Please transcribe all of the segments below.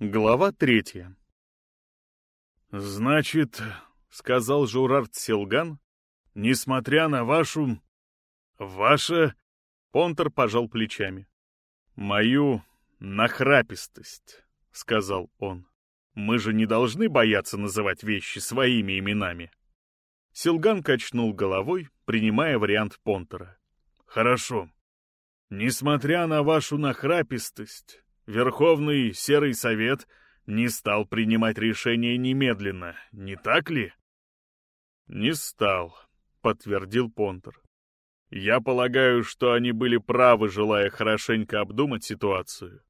Глава третья. «Значит, — сказал Журард Силган, — несмотря на вашу... ваше...» Понтер пожал плечами. «Мою нахрапистость», — сказал он. «Мы же не должны бояться называть вещи своими именами». Силган качнул головой, принимая вариант Понтера. «Хорошо. Несмотря на вашу нахрапистость, Верховный Серый Совет не стал принимать решение немедленно, не так ли? Не стал, подтвердил Понтер. Я полагаю, что они были правы, желая хорошенько обдумать ситуацию.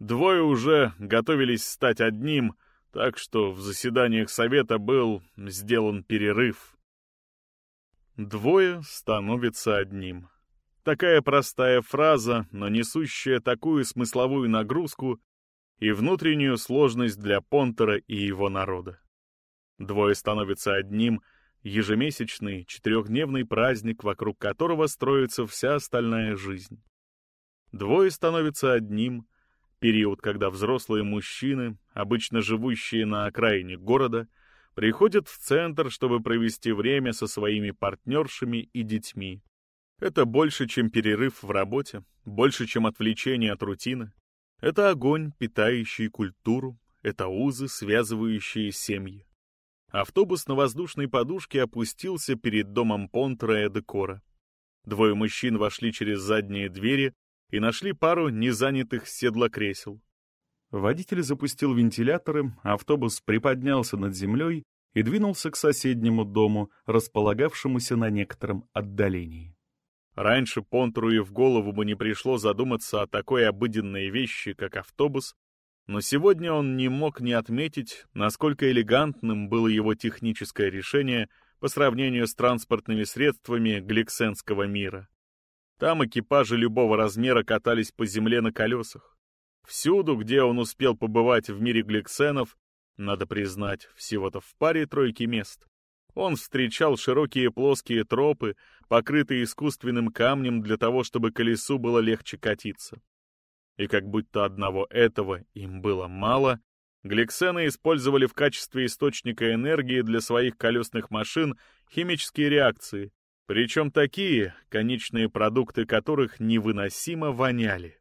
Двое уже готовились стать одним, так что в заседаниях Совета был сделан перерыв. Двое становятся одним. Такая простая фраза, но несущая такую смысловую нагрузку и внутреннюю сложность для Понтера и его народа. Двое становятся одним — ежемесячный четырехдневный праздник, вокруг которого строится вся остальная жизнь. Двое становятся одним — период, когда взрослые мужчины, обычно живущие на окраине города, приходят в центр, чтобы провести время со своими партнершами и детьми, это больше, чем перерыв в работе, больше, чем отвлечение от рутины. Это огонь, питающий культуру, это узы, связывающие семьи. Автобус на воздушной подушке опустился перед домом Понтера и Декора. Двое мужчин вошли через задние двери и нашли пару незанятых седлокресел. Водитель запустил вентиляторы, автобус приподнялся над землей и двинулся к соседнему дому, располагавшемуся на некотором отдалении. Раньше Понтуру и в голову бы не пришло задуматься о такой обыденной вещи, как автобус, но сегодня он не мог не отметить, насколько элегантным было его техническое решение по сравнению с транспортными средствами гликсенского мира. Там экипажи любого размера катались по земле на колесах. Всюду, где он успел побывать в мире гликсенов, надо признать, всего-то в паре тройки мест, он встречал широкие плоские тропы, покрытые искусственным камнем для того, чтобы колесу было легче катиться. И как будто одного этого им было мало, гликсены использовали в качестве источника энергии для своих колесных машин химические реакции, причем такие, конечные продукты которых невыносимо воняли.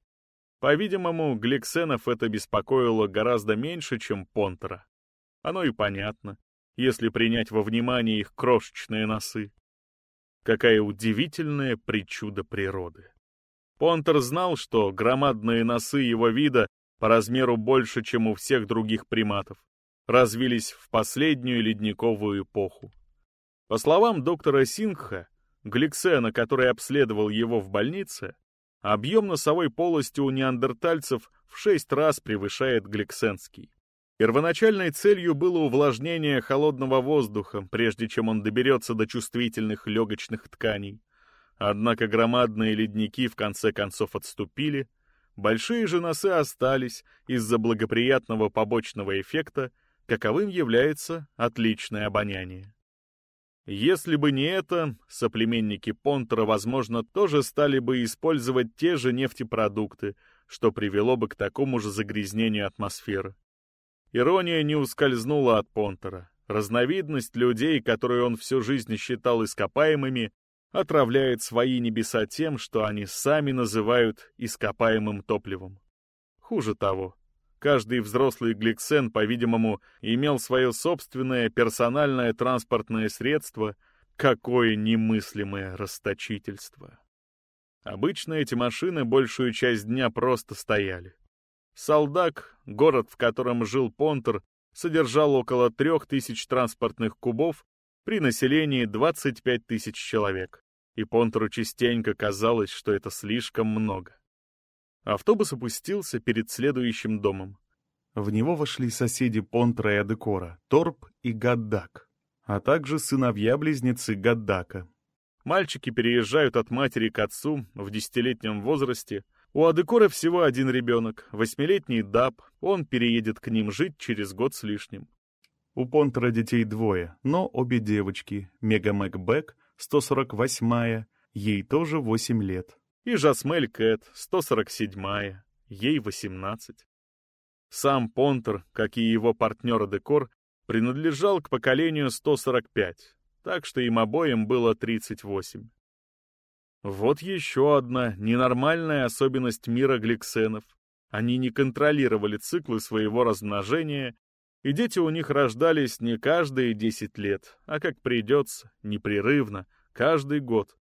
По-видимому, гликсенов это беспокоило гораздо меньше, чем Понтера. Оно и понятно если принять во внимание их крошечные носы. Какая удивительная причуда природы. Понтер знал, что громадные носы его вида по размеру больше, чем у всех других приматов, развились в последнюю ледниковую эпоху. По словам доктора Сингха, Гликсена, который обследовал его в больнице, объем носовой полости у неандертальцев в шесть раз превышает гликсенский. Первоначальной целью было увлажнение холодного воздуха, прежде чем он доберется до чувствительных легочных тканей. Однако громадные ледники в конце концов отступили, большие же носы остались из-за благоприятного побочного эффекта, каковым является отличное обоняние. Если бы не это, соплеменники Понтера, возможно, тоже стали бы использовать те же нефтепродукты, что привело бы к такому же загрязнению атмосферы. Ирония не ускользнула от Понтера. Разновидность людей, которые он всю жизнь считал ископаемыми, отравляет свои небеса тем, что они сами называют ископаемым топливом. Хуже того, каждый взрослый гликсен, по-видимому, имел свое собственное персональное транспортное средство, какое немыслимое расточительство. Обычно эти машины большую часть дня просто стояли. Салдак, город, в котором жил Понтер, содержал около трех тысяч транспортных кубов при населении 25 тысяч человек, и Понтеру частенько казалось, что это слишком много. Автобус опустился перед следующим домом. В него вошли соседи Понтера и Адекора, Торп и Гаддак, а также сыновья-близнецы Гаддака. Мальчики переезжают от матери к отцу в десятилетнем возрасте — у Адекора всего один ребенок, восьмилетний Даб, он переедет к ним жить через год с лишним. У Понтера детей двое, но обе девочки, Мега Макбек, 148-я, ей тоже 8 лет, и Жасмель Кэт, 147-я, ей 18. Сам Понтер, как и его партнер Декор, принадлежал к поколению 145, так что им обоим было 38. Вот еще одна ненормальная особенность мира гликсенов. Они не контролировали циклы своего размножения, и дети у них рождались не каждые 10 лет, а как придется, непрерывно, каждый год.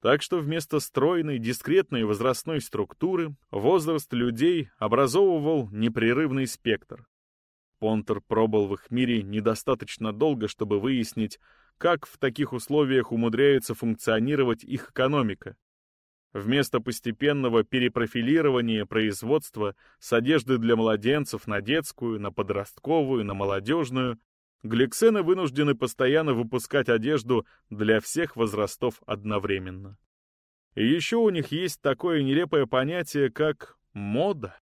Так что вместо стройной, дискретной возрастной структуры возраст людей образовывал непрерывный спектр. Понтер пробыл в их мире недостаточно долго, чтобы выяснить, как в таких условиях умудряется функционировать их экономика. Вместо постепенного перепрофилирования производства с одежды для младенцев на детскую, на подростковую, на молодежную, гликсены вынуждены постоянно выпускать одежду для всех возрастов одновременно. И еще у них есть такое нелепое понятие, как мода.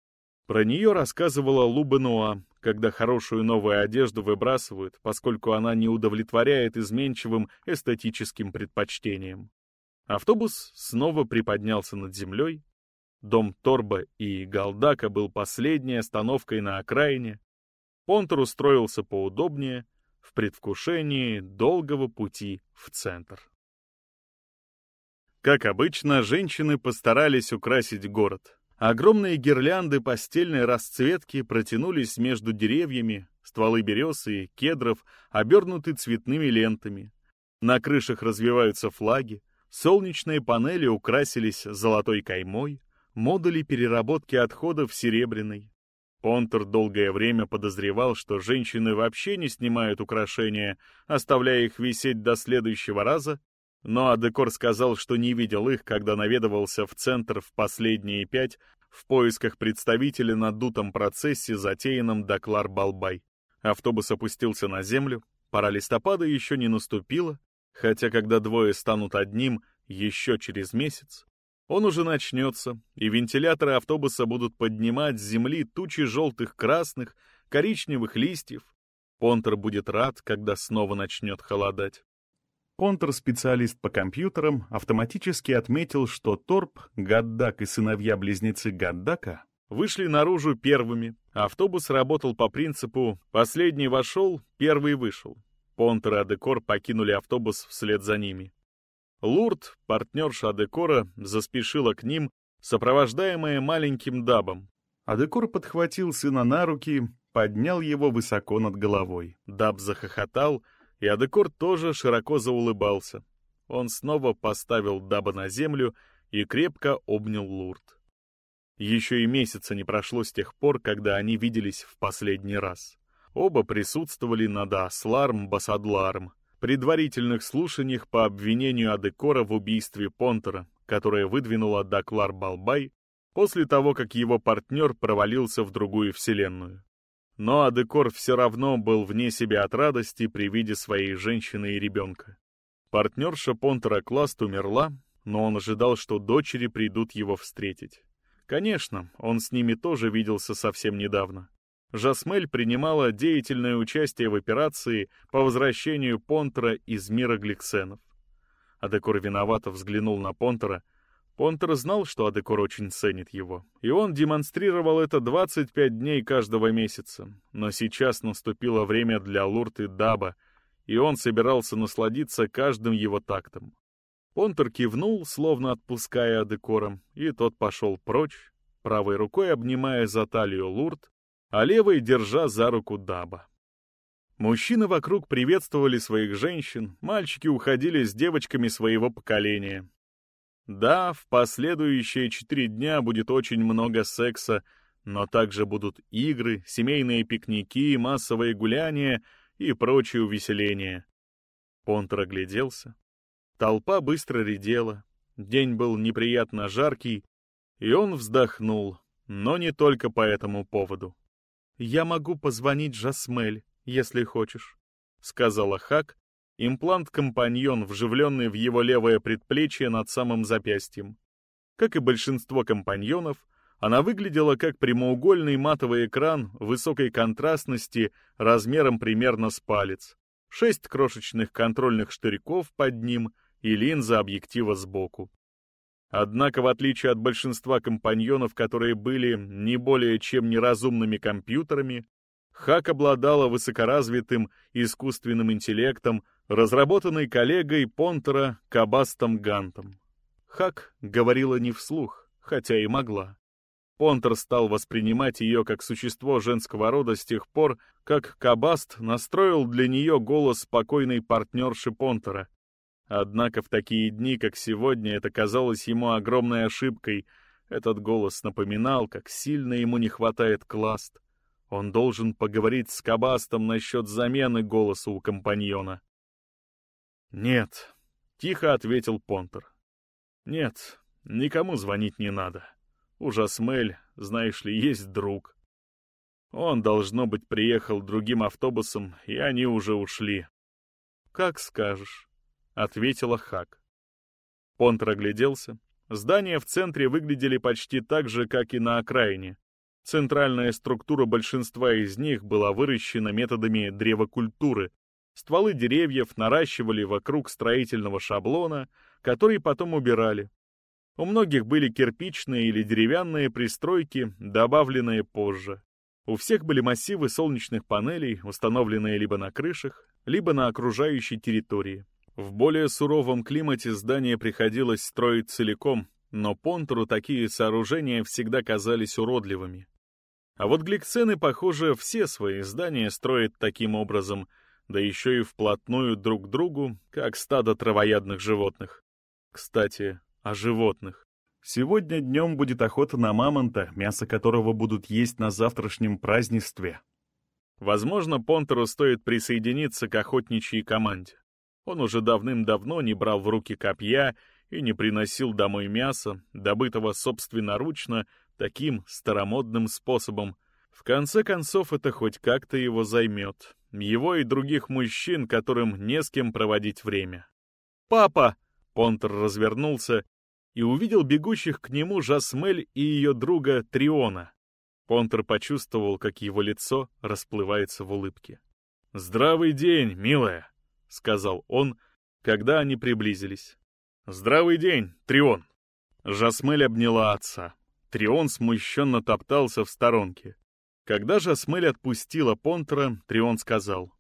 Про нее рассказывала Лу Бенуа, когда хорошую новую одежду выбрасывают, поскольку она не удовлетворяет изменчивым эстетическим предпочтениям. Автобус снова приподнялся над землей. Дом Торба и Галдака был последней остановкой на окраине. Понтер устроился поудобнее, в предвкушении долгого пути в центр. Как обычно, женщины постарались украсить город. Огромные гирлянды постельной расцветки протянулись между деревьями, стволы берез и кедров обернуты цветными лентами. На крышах развиваются флаги, солнечные панели украсились золотой каймой, модули переработки отходов серебряной. Понтер долгое время подозревал, что женщины вообще не снимают украшения, оставляя их висеть до следующего раза, но Адекор сказал, что не видел их, когда наведывался в центр в последние пять в поисках представителя на дутом процессе, затеянном Доклар Балбай. Автобус опустился на землю, пора листопада еще не наступила, хотя когда двое станут одним еще через месяц, он уже начнется, и вентиляторы автобуса будут поднимать с земли тучи желтых, красных, коричневых листьев. Понтер будет рад, когда снова начнет холодать. Контрспециалист по компьютерам автоматически отметил, что Торп, Гаддак и сыновья-близнецы Гаддака вышли наружу первыми. Автобус работал по принципу «последний вошел, первый вышел». Понтер и Адекор покинули автобус вслед за ними. Лурд, партнерша Адекора, заспешила к ним, сопровождаемая маленьким дабом. Адекор подхватил сына на руки, поднял его высоко над головой. Даб захохотал — и Адекор тоже широко заулыбался. Он снова поставил Даба на землю и крепко обнял Лурд. Еще и месяца не прошло с тех пор, когда они виделись в последний раз. Оба присутствовали на Даасларм Басадларм, предварительных слушаниях по обвинению Адекора в убийстве Понтера, которое выдвинула Даклар Балбай после того, как его партнер провалился в другую вселенную. Но Адекор все равно был вне себя от радости при виде своей женщины и ребенка. Партнерша Понтера Класт умерла, но он ожидал, что дочери придут его встретить. Конечно, он с ними тоже виделся совсем недавно. Жасмель принимала деятельное участие в операции по возвращению Понтера из мира гликсенов. Адекор виновато взглянул на Понтера, Понтер знал, что Адекор очень ценит его, и он демонстрировал это 25 дней каждого месяца. Но сейчас наступило время для Лурт и Даба, и он собирался насладиться каждым его тактом. Понтер кивнул, словно отпуская Адекора, и тот пошел прочь, правой рукой обнимая за талию Лурт, а левой держа за руку Даба. Мужчины вокруг приветствовали своих женщин, мальчики уходили с девочками своего поколения, да, в последующие четыре дня будет очень много секса, но также будут игры, семейные пикники, массовые гуляния и прочие увеселения. Понтер огляделся. Толпа быстро редела, день был неприятно жаркий, и он вздохнул, но не только по этому поводу. «Я могу позвонить Жасмель, если хочешь», — сказала Хак, Имплант-компаньон, вживленный в его левое предплечье над самым запястьем. Как и большинство компаньонов, она выглядела как прямоугольный матовый экран высокой контрастности размером примерно с палец, шесть крошечных контрольных штырьков под ним и линза объектива сбоку. Однако, в отличие от большинства компаньонов, которые были не более чем неразумными компьютерами, Хак обладала высокоразвитым искусственным интеллектом, разработанный коллегой Понтера Кабастом Гантом. Хак говорила не вслух, хотя и могла. Понтер стал воспринимать ее как существо женского рода с тех пор, как Кабаст настроил для нее голос спокойной партнерши Понтера. Однако в такие дни, как сегодня, это казалось ему огромной ошибкой. Этот голос напоминал, как сильно ему не хватает Класт. Он должен поговорить с Кабастом насчет замены голоса у компаньона. «Нет», — тихо ответил Понтер. «Нет, никому звонить не надо». У Жасмель, знаешь ли, есть друг. Он, должно быть, приехал другим автобусом, и они уже ушли. «Как скажешь», — ответила Хак. Понтер огляделся. Здания в центре выглядели почти так же, как и на окраине. Центральная структура большинства из них была выращена методами древокультуры. Стволы деревьев наращивали вокруг строительного шаблона, который потом убирали. У многих были кирпичные или деревянные пристройки, добавленные позже. У всех были массивы солнечных панелей, установленные либо на крышах, либо на окружающей территории. В более суровом климате здание приходилось строить целиком, но Понтуру такие сооружения всегда казались уродливыми. А вот гликсены, похоже, все свои здания строят таким образом, да еще и вплотную друг к другу, как стадо травоядных животных. Кстати, о животных. Сегодня днем будет охота на мамонта, мясо которого будут есть на завтрашнем празднестве. Возможно, Понтеру стоит присоединиться к охотничьей команде. Он уже давным-давно не брал в руки копья и не приносил домой мясо, добытого собственноручно, таким старомодным способом. В конце концов, это хоть как-то его займет. Его и других мужчин, которым не с кем проводить время. «Папа!» Понтер развернулся и увидел бегущих к нему Жасмель и ее друга Триона. Понтер почувствовал, как его лицо расплывается в улыбке. «Здравый день, милая!» — сказал он, когда они приблизились. «Здравый день, Трион!» Жасмель обняла отца. Трион смущенно топтался в сторонке. Когда Жасмель отпустила Понтера, Трион сказал.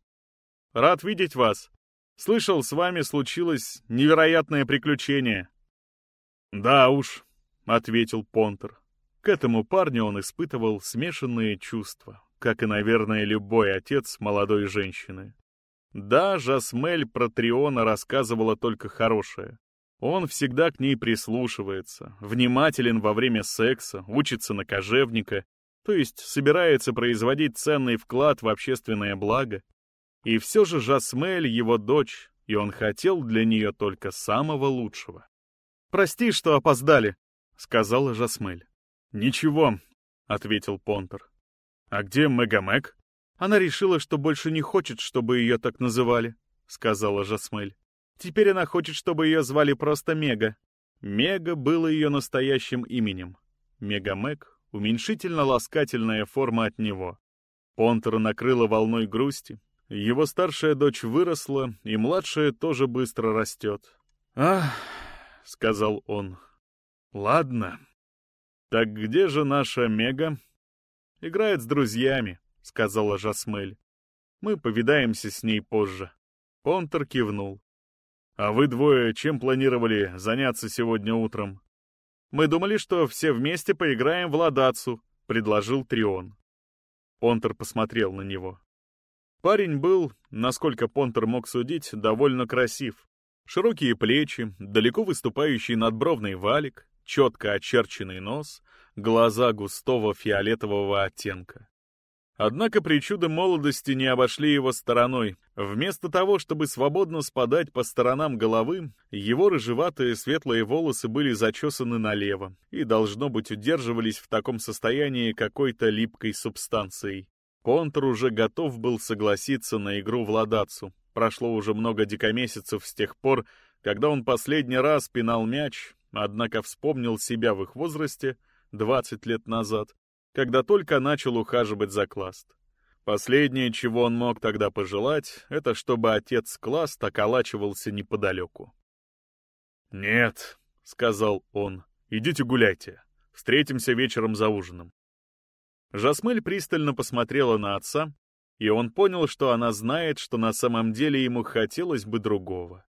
«Рад видеть вас. Слышал, с вами случилось невероятное приключение. «Да уж», — ответил Понтер. К этому парню он испытывал смешанные чувства, как и, наверное, любой отец молодой женщины. Да, Жасмель про Триона рассказывала только хорошее. Он всегда к ней прислушивается, внимателен во время секса, учится на кожевника, то есть собирается производить ценный вклад в общественное благо. И все же Жасмель его дочь, и он хотел для нее только самого лучшего. «Прости, что опоздали», — сказала Жасмель. «Ничего», — ответил Понтер. «А где Мегамек?» «Она решила, что больше не хочет, чтобы ее так называли», — сказала Жасмель. «Теперь она хочет, чтобы ее звали просто Мега». Мега было ее настоящим именем. Мегамек — уменьшительно-ласкательная форма от него. Понтера накрыла волной грусти. Его старшая дочь выросла, и младшая тоже быстро растет. «Ах!» — сказал он. «Ладно. Так где же наша Мега?» «Играет с друзьями», — сказала Жасмель. «Мы повидаемся с ней позже». Понтер кивнул. «А вы двое чем планировали заняться сегодня утром?» «Мы думали, что все вместе поиграем в ладацу», — предложил Трион. Понтер посмотрел на него. Парень был, насколько Понтер мог судить, довольно красив. Широкие плечи, далеко выступающий надбровный валик, четко очерченный нос, глаза густого фиолетового оттенка. Однако причуды молодости не обошли его стороной. Вместо того, чтобы свободно спадать по сторонам головы, его рыжеватые светлые волосы были зачесаны налево и, должно быть, удерживались в таком состоянии какой-то липкой субстанцией. Контур уже готов был согласиться на игру в ладацу, Прошло уже много дикомесяцев с тех пор, когда он последний раз пинал мяч, однако вспомнил себя в их возрасте 20 лет назад, когда только начал ухаживать за Класт. Последнее, чего он мог тогда пожелать, это чтобы отец Класт околачивался неподалеку. «Нет», — сказал он. «Идите гуляйте. Встретимся вечером за ужином». Жасмель пристально посмотрела на отца, и он понял, что она знает, что на самом деле ему хотелось бы другого.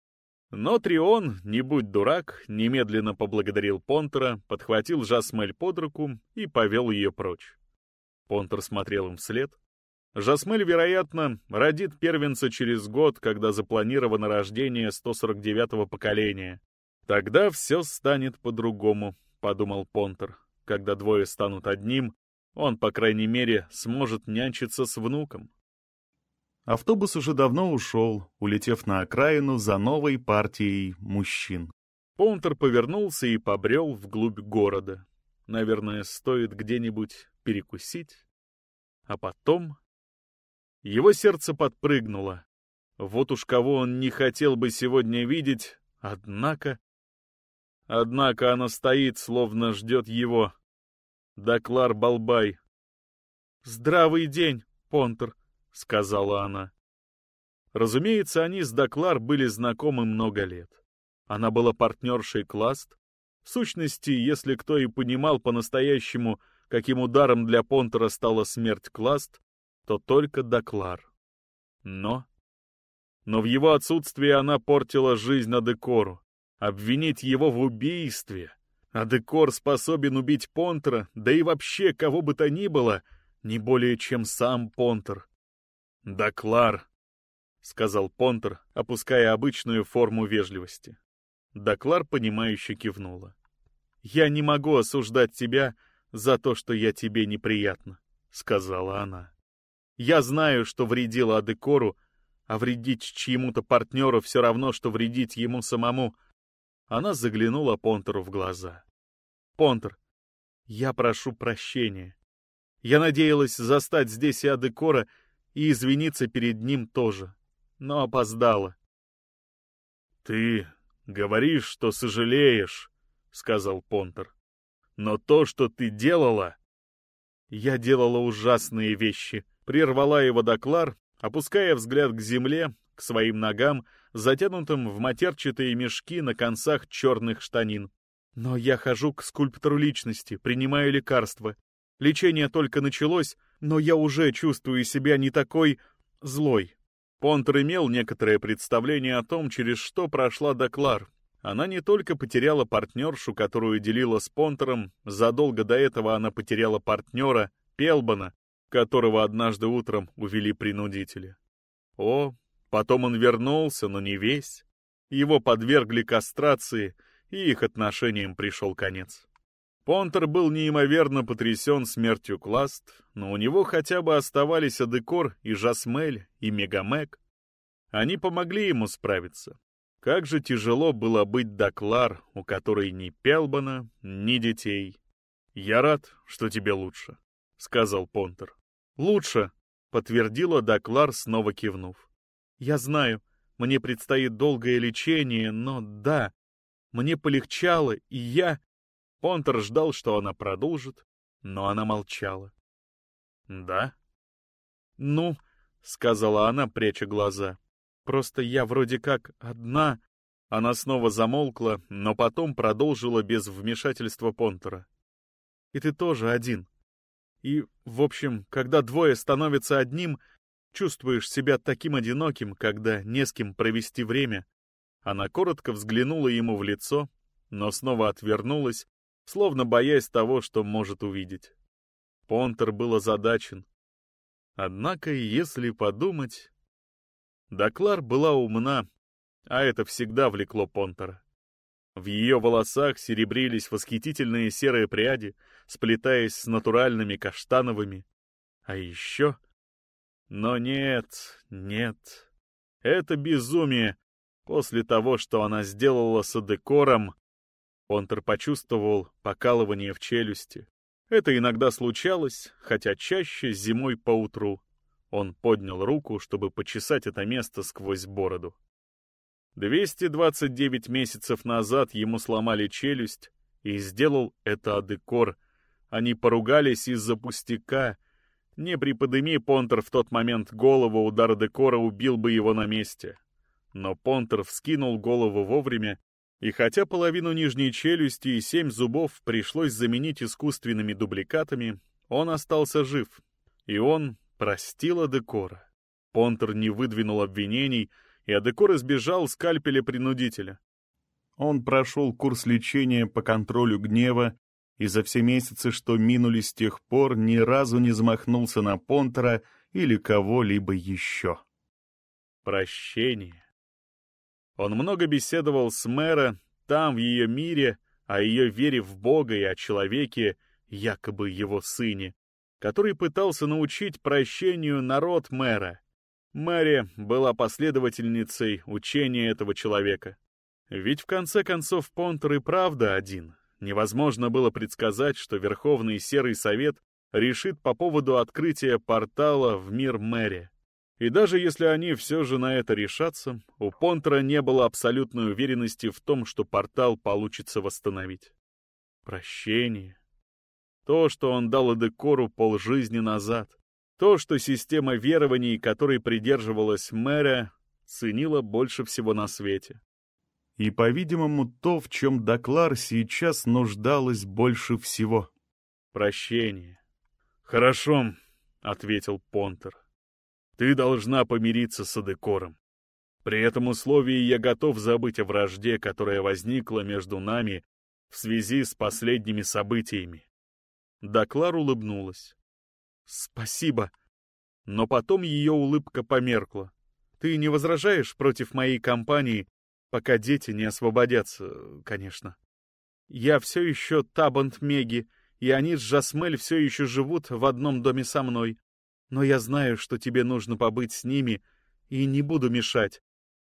Но Трион, не будь дурак, немедленно поблагодарил Понтера, подхватил Жасмель под руку и повел ее прочь. Понтер смотрел им вслед. Жасмель, вероятно, родит первенца через год, когда запланировано рождение 149-го поколения. Тогда все станет по-другому, подумал Понтер. Когда двое станут одним, он, по крайней мере, сможет нянчиться с внуком. Автобус уже давно ушел, улетев на окраину за новой партией мужчин. Понтер повернулся и побрел вглубь города. Наверное, стоит где-нибудь перекусить. А потом... Его сердце подпрыгнуло. Вот уж кого он не хотел бы сегодня видеть, однако... Однако она стоит, словно ждет его. Доклар Балбай. «Здравый день, Понтер», — сказала она. Разумеется, они с Доклар были знакомы много лет. Она была партнершей Класт. В сущности, если кто и понимал по-настоящему, каким ударом для Понтера стала смерть Класт, то только Доклар. Но... Но в его отсутствии она портила жизнь Адекору. Обвинить его в убийстве а Декор способен убить Понтера, да и вообще кого бы то ни было, не более чем сам Понтер. «Да, Клар», — сказал Понтер, опуская обычную форму вежливости. Доклар, понимающе кивнула. «Я не могу осуждать тебя за то, что я тебе неприятна», — сказала она. «Я знаю, что вредила Адекору, а вредить чьему-то партнеру все равно, что вредить ему самому, она заглянула Понтеру в глаза. «Понтер, я прошу прощения. Я надеялась застать здесь и Адекора и извиниться перед ним тоже, но опоздала». «Ты говоришь, что сожалеешь», — сказал Понтер. «Но то, что ты делала...» «Я делала ужасные вещи», — прервала его доклар, опуская взгляд к земле, к своим ногам, затянутым в матерчатые мешки на концах черных штанин. Но я хожу к скульптору личности, принимаю лекарства. Лечение только началось, но я уже чувствую себя не такой злой. Понтер имел некоторое представление о том, через что прошла Доклар. Она не только потеряла партнершу, которую делила с Понтером, задолго до этого она потеряла партнера, Пелбана, которого однажды утром увели принудители. О, Потом он вернулся, но не весь. Его подвергли кастрации, и их отношениям пришел конец. Понтер был неимоверно потрясен смертью Класт, но у него хотя бы оставались Адекор и Жасмель и Мегамек. Они помогли ему справиться. Как же тяжело было быть Доклар, у которой ни Пелбана, ни детей. «Я рад, что тебе лучше», — сказал Понтер. «Лучше», — подтвердила Доклар, снова кивнув. Я знаю, мне предстоит долгое лечение, но да, мне полегчало, и я... Понтер ждал, что она продолжит, но она молчала. «Да?» «Ну», — сказала она, пряча глаза, — «просто я вроде как одна...» Она снова замолкла, но потом продолжила без вмешательства Понтера. «И ты тоже один. И, в общем, когда двое становятся одним, Чувствуешь себя таким одиноким, когда не с кем провести время. Она коротко взглянула ему в лицо, но снова отвернулась, словно боясь того, что может увидеть. Понтер был озадачен. Однако, если подумать... Доклар была умна, а это всегда влекло Понтера. В ее волосах серебрились восхитительные серые пряди, сплетаясь с натуральными каштановыми. А еще но нет, нет. Это безумие. После того, что она сделала с Адекором, Понтер почувствовал покалывание в челюсти. Это иногда случалось, хотя чаще зимой поутру. Он поднял руку, чтобы почесать это место сквозь бороду. 229 месяцев назад ему сломали челюсть, и сделал это Адекор. Они поругались из-за пустяка, не приподыми Понтер в тот момент голову, удар декора убил бы его на месте. Но Понтер вскинул голову вовремя И хотя половину нижней челюсти и семь зубов пришлось заменить искусственными дубликатами, он остался жив, и он простил Адекора. Понтер не выдвинул обвинений, и Адекор избежал скальпеля принудителя. Он прошел курс лечения по контролю гнева, и за все месяцы, что минули с тех пор, ни разу не замахнулся на Понтера или кого-либо еще. Прощение. Он много беседовал с мэра там, в ее мире, о ее вере в Бога и о человеке, якобы его сыне, который пытался научить прощению народ мэра. Мэри была последовательницей учения этого человека. Ведь в конце концов Понтер и правда один. Невозможно было предсказать, что Верховный Серый Совет решит по поводу открытия портала в мир Мэри. И даже если они все же на это решатся, у Понтера не было абсолютной уверенности в том, что портал получится восстановить. Прощение. То, что он дал Эдекору полжизни назад. То, что система верований, которой придерживалась мэра, ценила больше всего на свете. И, по-видимому, то, в чем Доклар сейчас нуждалась больше всего. Прощение. «Хорошо», — ответил Понтер. Ты должна помириться с Адекором. При этом условии я готов забыть о вражде, которая возникла между нами в связи с последними событиями. Доклар улыбнулась. «Спасибо». Но потом ее улыбка померкла. «Ты не возражаешь против моей компании, пока дети не освободятся, конечно. Я все еще Табант Меги, и они с Жасмель все еще живут в одном доме со мной но я знаю, что тебе нужно побыть с ними, и не буду мешать.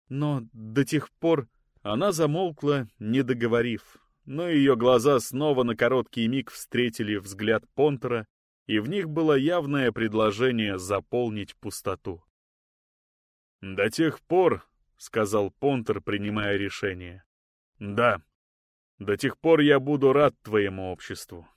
Но до тех пор она замолкла, не договорив, но ее глаза снова на короткий миг встретили взгляд Понтера, и в них было явное предложение заполнить пустоту. «До тех пор», — сказал Понтер, принимая решение, — «да, до тех пор я буду рад твоему обществу,